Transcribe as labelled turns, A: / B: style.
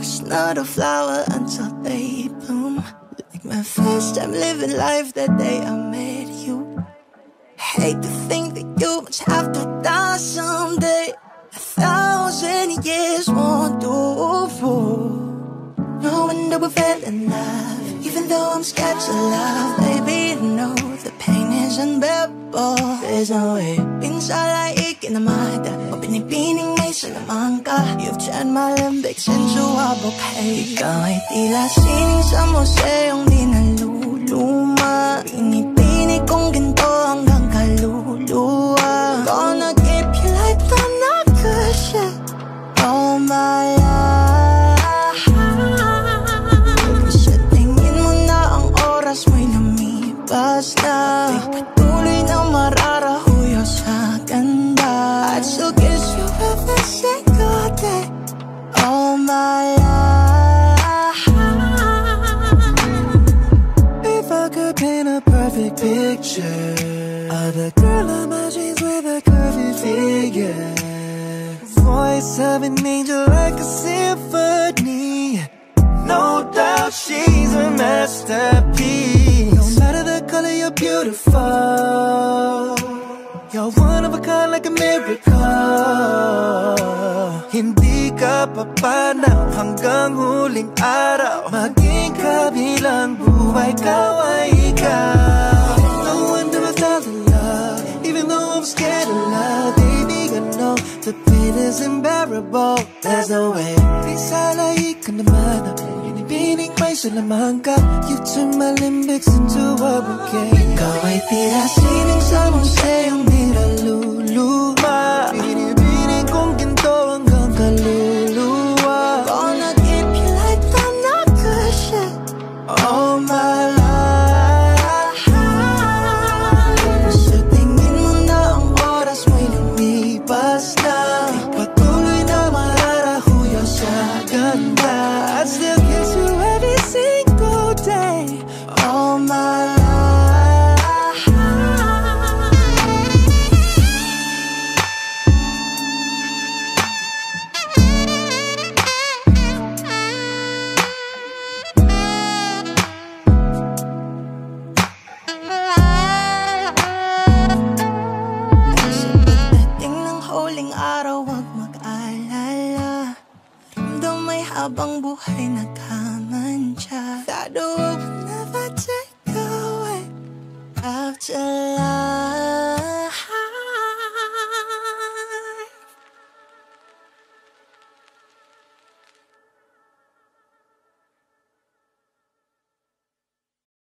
A: Flowers not a flower until they bloom. Like my first time living life that day I met you. Hate to think that you must have to die someday. A thousand years won't do. No wonder we fell in love. Even though I'm scared to love, baby, unbearable. There's no way. Pinsala ikinamada. O pinipining may salamang ka. You've turned my limbics into a bouquet. Ikaw ay tila sining sa museong di my life
B: If I could paint a perfect picture of the girl of my dreams with a curvy figure, voice of an angel like a symphony. No doubt she's a masterpiece. No matter the color, you're beautiful. You're one of a kind like a miracle. Hindi ka papanaw hanggang huling araw. Maging kabilang buhay, ikaw ay ikaw. No wonder I fell in love, even though I'm scared of love. Baby, I know the pain is unbearable. There's no way. Di ka naman Binibining may ka You turn my limbics into a bouquet ganda
A: habang buhay nagkamantya That the world will never take away After life